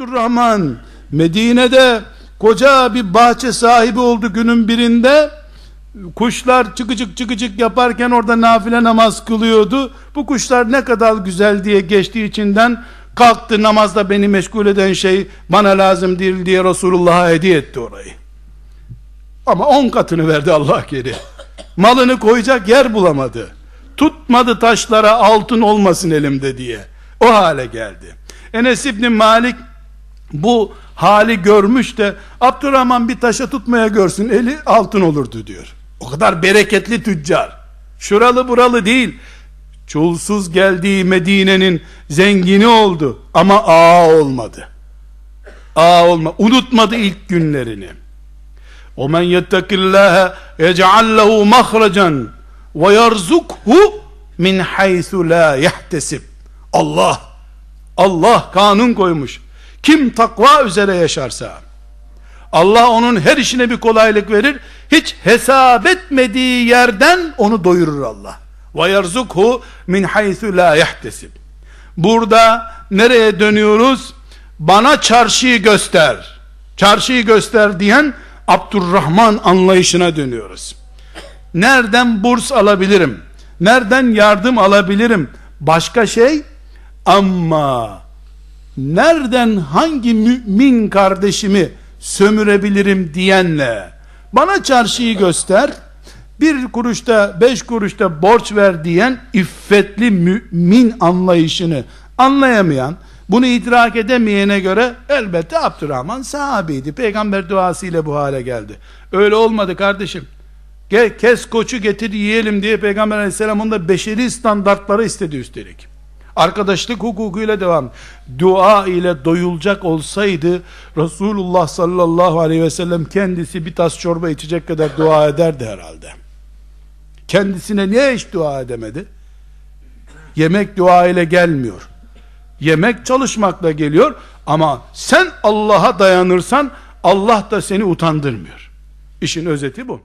Abdurrahman Medine'de koca bir bahçe sahibi oldu günün birinde. Kuşlar çıkıcık çıkıcık yaparken orada nafile namaz kılıyordu. Bu kuşlar ne kadar güzel diye geçtiği içinden kalktı. Namazda beni meşgul eden şey bana lazım değil diye Resulullah'a hediye etti orayı. Ama on katını verdi Allah geri. Malını koyacak yer bulamadı. Tutmadı taşlara altın olmasın elimde diye. O hale geldi. Enes İbni Malik bu hali görmüş de Abdurrahman bir taşa tutmaya görsün eli altın olurdu diyor. O kadar bereketli tüccar. Şuralı buralı değil. Çulsuz geldiği Medine'nin zengini oldu ama ağa olmadı. Ağa olma. Unutmadı ilk günlerini. O men yettekillâhe yec'al lehu mahracan ve yerzukhu min haythu la yahtesib. Allah Allah kanun koymuş. Kim takva üzere yaşarsa Allah onun her işine bir kolaylık verir. Hiç hesap etmediği yerden onu doyurur Allah. Yerzukhu min haythu la yahtesib. Burada nereye dönüyoruz? Bana çarşıyı göster. Çarşıyı göster diyen Abdurrahman anlayışına dönüyoruz. Nereden burs alabilirim? Nereden yardım alabilirim? Başka şey ama nereden hangi mümin kardeşimi sömürebilirim diyenle bana çarşıyı göster bir kuruşta beş kuruşta borç ver diyen iffetli mümin anlayışını anlayamayan bunu idrak edemeyene göre elbette Abdurrahman sahabiydi. Peygamber duasıyla bu hale geldi. Öyle olmadı kardeşim. Gel kes koçu getir yiyelim diye Peygamber aleyhisselam onda beşeri standartları istedi üstelik. Arkadaşlık hukukuyla devam. Dua ile doyulacak olsaydı Resulullah sallallahu aleyhi ve sellem kendisi bir tas çorba içecek kadar dua ederdi herhalde. Kendisine niye hiç dua edemedi? Yemek dua ile gelmiyor. Yemek çalışmakla geliyor ama sen Allah'a dayanırsan Allah da seni utandırmıyor. İşin özeti bu.